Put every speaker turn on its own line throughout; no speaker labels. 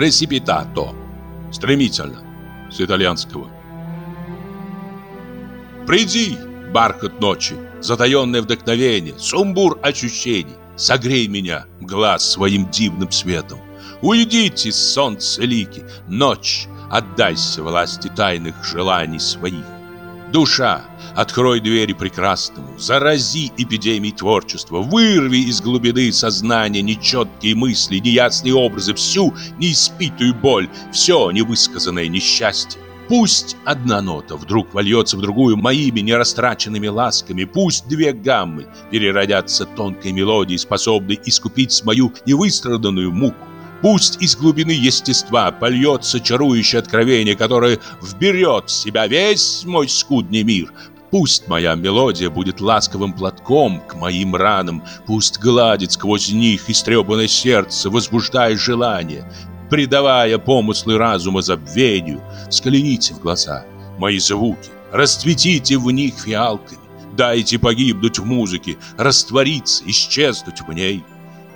Пресипитато. Стремительно. С итальянского. Приди, бархат ночи, затаенное вдохновение, сумбур ощущений. Согрей меня, глаз своим дивным светом. Уйдите, солнце лики, ночь, отдайся власти тайных желаний своих. Душа, открой двери прекрасному, зарази эпидемией творчества, вырви из глубины сознания нечеткие мысли, неясные образы, всю неиспитую боль, все невысказанное несчастье. Пусть одна нота вдруг вольется в другую моими нерастраченными ласками, пусть две гаммы переродятся тонкой мелодией, способной искупить мою невыстраданную муку. Пусть из глубины естества польется чарующее откровение, которое вберет в себя весь мой скудный мир. Пусть моя мелодия будет ласковым платком к моим ранам, пусть гладит сквозь них истрепанное сердце, возбуждая желание предавая помыслы разума забвению, взгляните в глаза, мои звуки, расцветите в них фиалками, дайте погибнуть в музыке, раствориться, исчезнуть в ней.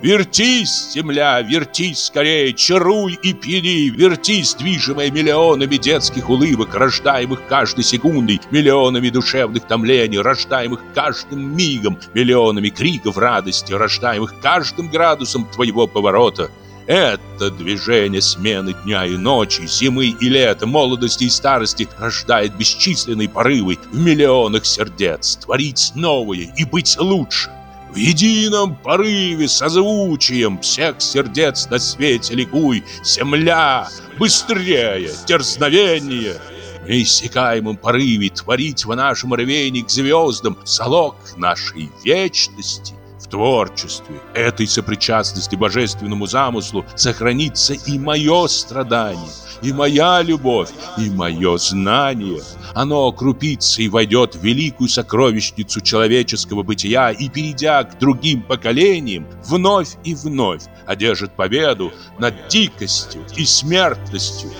Вертись, земля, вертись скорее, чаруй и пьяни, вертись, движимая миллионами детских улыбок, рождаемых каждой секундой, миллионами душевных томлений, рождаемых каждым мигом, миллионами криков радости, рождаемых каждым градусом твоего поворота – это движение смены дня и ночи, зимы и лета, молодости и старости рождает бесчисленные порывы в миллионах сердец, творить новое и быть лучше. В едином порыве созвучием всех сердец на свете ликуй, земля, быстрее, дерзновение. В неиссякаемом порыве творить в нашем рвении к звездам залог нашей вечности в творчестве этой сопричастности божественному замыслу сохранится и мое страдание, и моя любовь, и мое знание. Оно окрупится и войдет в великую сокровищницу человеческого бытия и, перейдя к другим поколениям, вновь и вновь одержит победу над дикостью и смертностью.